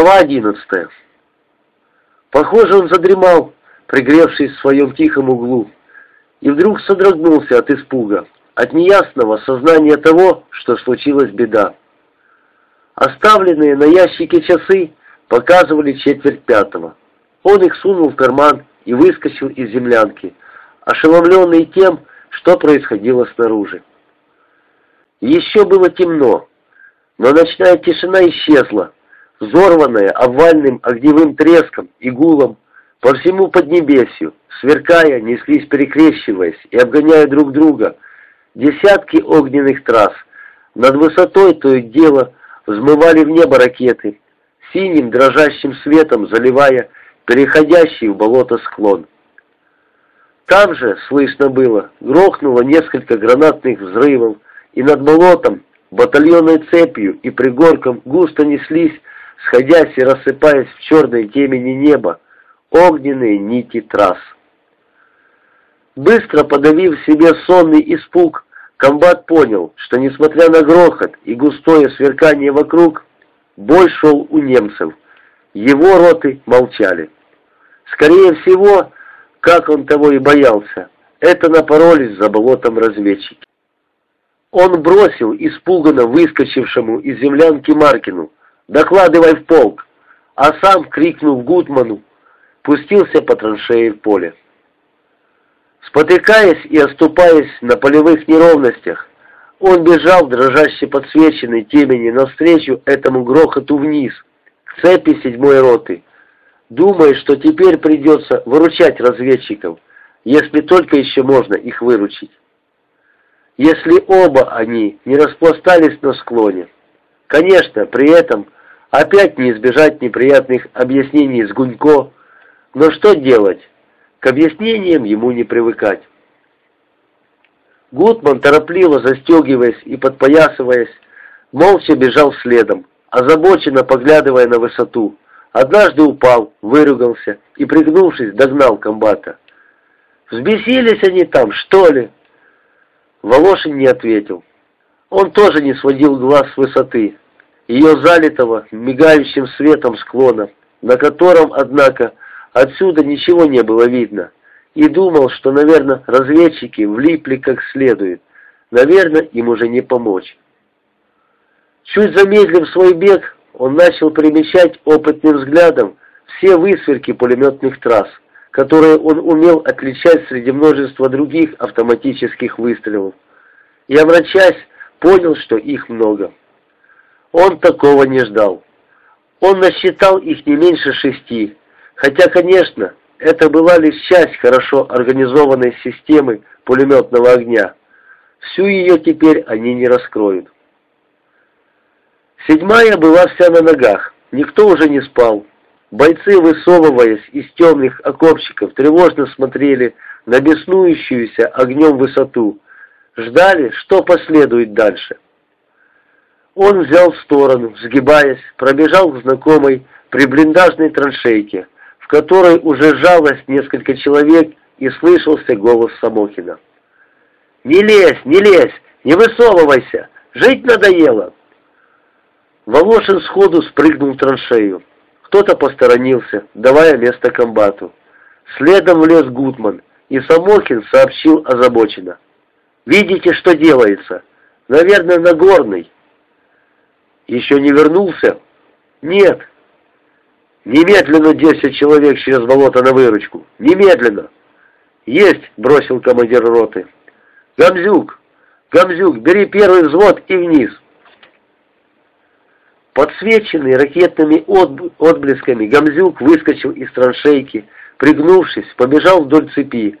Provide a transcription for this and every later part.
Глава одиннадцатая. Похоже, он задремал, пригревшись в своем тихом углу, и вдруг содрогнулся от испуга, от неясного сознания того, что случилась беда. Оставленные на ящике часы показывали четверть пятого. Он их сунул в карман и выскочил из землянки, ошеломленный тем, что происходило снаружи. Еще было темно, но ночная тишина исчезла, взорванная овальным огневым треском и гулом по всему Поднебесью, сверкая, неслись перекрещиваясь и обгоняя друг друга, десятки огненных трасс. Над высотой то и дело взмывали в небо ракеты, синим дрожащим светом заливая переходящий в болото склон. Там же, слышно было, грохнуло несколько гранатных взрывов, и над болотом, батальонной цепью и пригорком густо неслись сходясь и рассыпаясь в черной темени неба, огненные нити трасс. Быстро подавив себе сонный испуг, комбат понял, что несмотря на грохот и густое сверкание вокруг, бой шел у немцев. Его роты молчали. Скорее всего, как он того и боялся, это напоролись за болотом разведчики. Он бросил испуганно выскочившему из землянки Маркину. «Докладывай в полк!» А сам, крикнув Гутману, пустился по траншеи в поле. Спотыкаясь и оступаясь на полевых неровностях, он бежал, дрожащий подсвеченной темени, навстречу этому грохоту вниз, к цепи седьмой роты, думая, что теперь придется выручать разведчиков, если только еще можно их выручить. Если оба они не распластались на склоне. Конечно, при этом Опять не избежать неприятных объяснений с Гунько, но что делать? К объяснениям ему не привыкать. Гутман, торопливо застегиваясь и подпоясываясь, молча бежал следом, озабоченно поглядывая на высоту. Однажды упал, выругался и, пригнувшись, догнал комбата. «Взбесились они там, что ли?» Волошин не ответил. Он тоже не сводил глаз с высоты, ее залитого мигающим светом склона, на котором, однако, отсюда ничего не было видно, и думал, что, наверное, разведчики влипли как следует, наверное, им уже не помочь. Чуть замедлив свой бег, он начал примечать опытным взглядом все высверки пулеметных трасс, которые он умел отличать среди множества других автоматических выстрелов, и, омрачаясь, понял, что их много. Он такого не ждал. Он насчитал их не меньше шести, хотя, конечно, это была лишь часть хорошо организованной системы пулеметного огня. Всю ее теперь они не раскроют. Седьмая была вся на ногах, никто уже не спал. Бойцы, высовываясь из темных окопчиков, тревожно смотрели на беснующуюся огнем высоту, ждали, что последует дальше. Он взял сторону, сгибаясь, пробежал к знакомой приблиндажной траншейке, в которой уже жалось несколько человек и слышался голос Самохина. «Не лезь, не лезь, не высовывайся, жить надоело!» Волошин сходу спрыгнул в траншею. Кто-то посторонился, давая место комбату. Следом влез Гутман, и Самохин сообщил озабоченно. «Видите, что делается? Наверное, Нагорный». Еще не вернулся? Нет. Немедленно десять человек через болото на выручку. Немедленно. Есть, бросил командир роты. Гамзюк, Гамзюк, бери первый взвод и вниз. Подсвеченный ракетными отблесками, Гамзюк выскочил из траншейки, пригнувшись, побежал вдоль цепи,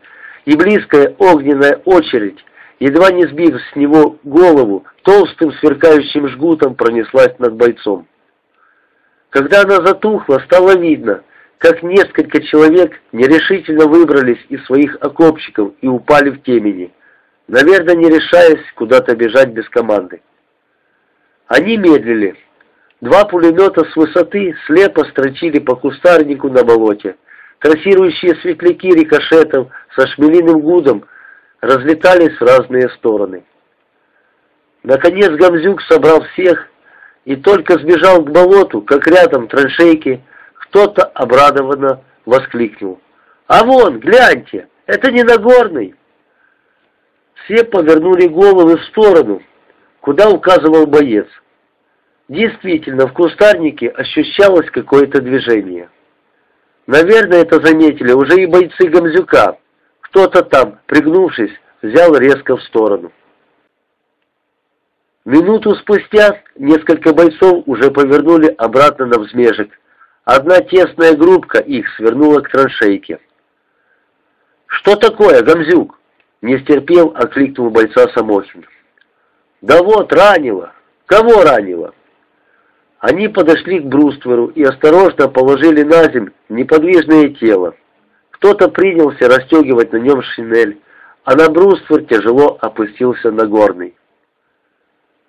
и близкая огненная очередь едва не сбив с него голову, толстым сверкающим жгутом пронеслась над бойцом. Когда она затухла, стало видно, как несколько человек нерешительно выбрались из своих окопчиков и упали в темени, наверное, не решаясь куда-то бежать без команды. Они медлили. Два пулемета с высоты слепо строчили по кустарнику на болоте. Трассирующие светляки рикошетов со шмелиным гудом разлетались в разные стороны. Наконец Гамзюк собрал всех и только сбежал к болоту, как рядом траншейки, кто-то обрадованно воскликнул. «А вон, гляньте, это не Нагорный!» Все повернули головы в сторону, куда указывал боец. Действительно, в кустарнике ощущалось какое-то движение. Наверное, это заметили уже и бойцы Гамзюка. Кто-то там, пригнувшись, взял резко в сторону. Минуту спустя несколько бойцов уже повернули обратно на взмежек. Одна тесная группка их свернула к траншейке. «Что такое, Гамзюк?» Не стерпел, окликнул бойца Самохин. «Да вот, ранило! Кого ранило?» Они подошли к брустверу и осторожно положили на земь неподвижное тело. Кто-то принялся расстегивать на нем шинель, а на бруствер тяжело опустился Нагорный.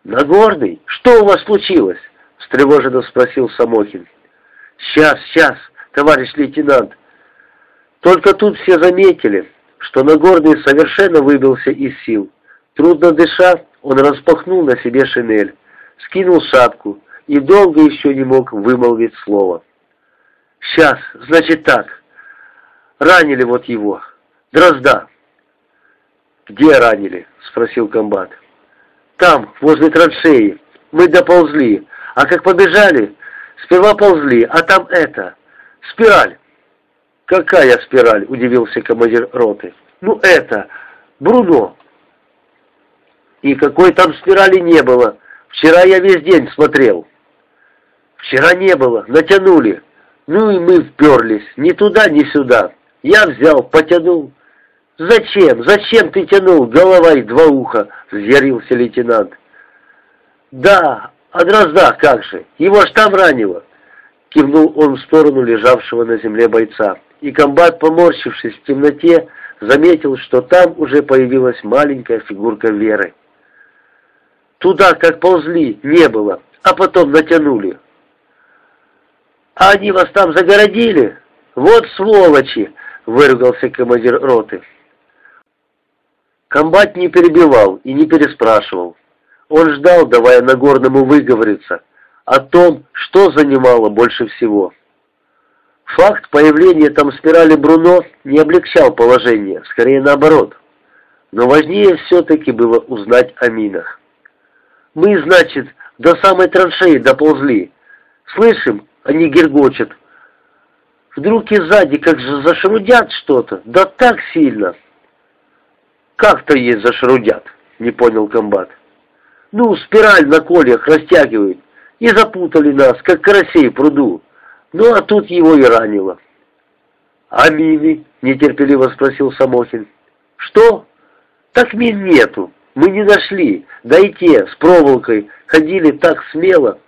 «Нагорный, что у вас случилось?» — встревоженно спросил Самохин. «Сейчас, сейчас, товарищ лейтенант!» Только тут все заметили, что Нагорный совершенно выбился из сил. Трудно дыша, он распахнул на себе шинель, скинул шапку и долго еще не мог вымолвить слово. «Сейчас, значит так. Ранили вот его. Дрозда». «Где ранили?» — спросил комбат. «Там, возле траншеи. Мы доползли. А как побежали, сперва ползли, а там это, спираль. «Какая спираль?» — удивился командир роты. «Ну это, Бруно». «И какой там спирали не было. Вчера я весь день смотрел». «Вчера не было, натянули. Ну и мы вперлись, ни туда, ни сюда. Я взял, потянул». «Зачем? Зачем ты тянул, голова и два уха?» — взъярился лейтенант. «Да, а Дрозда как же? Его ж там ранило!» Кивнул он в сторону лежавшего на земле бойца и комбат, поморщившись в темноте, заметил, что там уже появилась маленькая фигурка Веры. Туда, как ползли, не было, а потом натянули. «А они вас там загородили? Вот сволочи!» — выругался командир роты. Комбат не перебивал и не переспрашивал. Он ждал, давая Нагорному выговориться, о том, что занимало больше всего. Факт появления там спирали Бруно не облегчал положение, скорее наоборот. Но важнее все-таки было узнать о минах. Мы, значит, до самой траншеи доползли. Слышим, они гергочат. Вдруг и сзади как же зашрудят что-то, да так сильно. Как-то есть зашрудят, не понял комбат. Ну, спираль на кольях растягивают и запутали нас, как карасей в пруду. Ну, а тут его и ранило. «А мины?» — нетерпеливо спросил Самохин. «Что? Так мин нету. Мы не нашли. Да и те с проволокой ходили так смело,